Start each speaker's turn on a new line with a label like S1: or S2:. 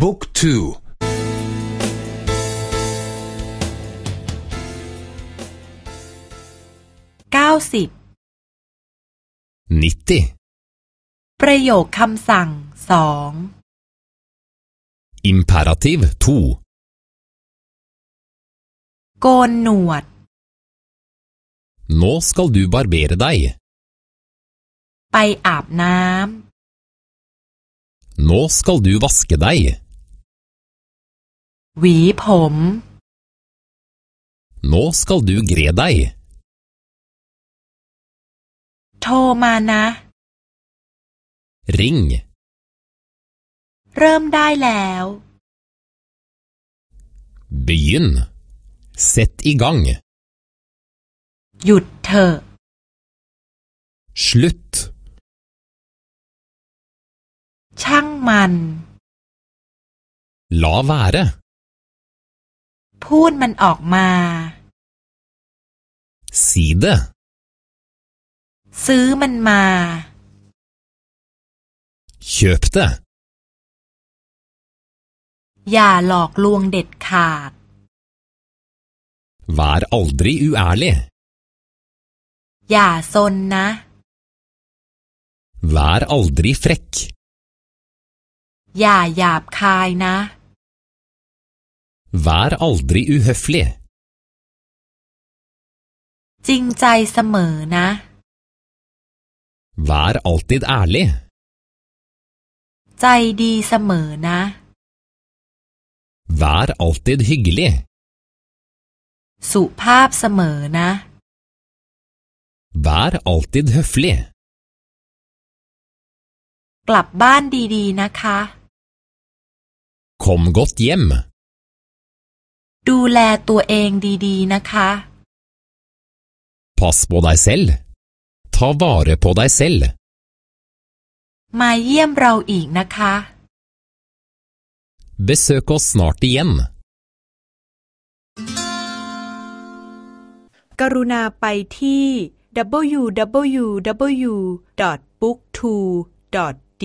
S1: บุ๊กทูเก้าสิบนิต
S2: ประโยคคำสั่งสอง
S1: imperativ ท o
S2: โกนหนวด
S1: Nå skal du barbere deg
S2: ไปอาบน้ำ
S1: Nå skal du vaske deg. Vi ห
S2: วีผม
S1: Nå skal du gre deg.
S2: โทรมานะ Ring. Røm deg เริ่มได้แล้ว
S1: Begynn. Sett i gang.
S2: หยุดเถอะ Slutt. ช่างมัน
S1: ล้อว่าเะ
S2: พูดมันออกมา
S1: ซีเด้ซื้อมันมาเชื่เป้
S2: อย่าหลอกลวงเด็ดขาด
S1: ว่า Vær a l ีอ i u า r l i g
S2: Ja, sånn, ne.
S1: Vær a l d r ีเฟร็ k
S2: อย่าหยาบคายนะ
S1: Vær aldri uhøflig.
S2: จริงใจเสมอนะ
S1: Vær alltid ærlig.
S2: ใจดีเสมอนะ
S1: Vær alltid hyggelig.
S2: สุภาพเสมอนะ
S1: Vær alltid høflig.
S2: กลับบ้านดี ๆ นะคะ
S1: Kom godt hjem.
S2: ดูแลตัวเองดีๆนะคะ
S1: Pass på deg selv. Ta vare på deg selv.
S2: มาเยี่ยมเราอีกนะคะ
S1: Besøk oss snart igjen.
S2: กรุณาไปที่ www.book2.de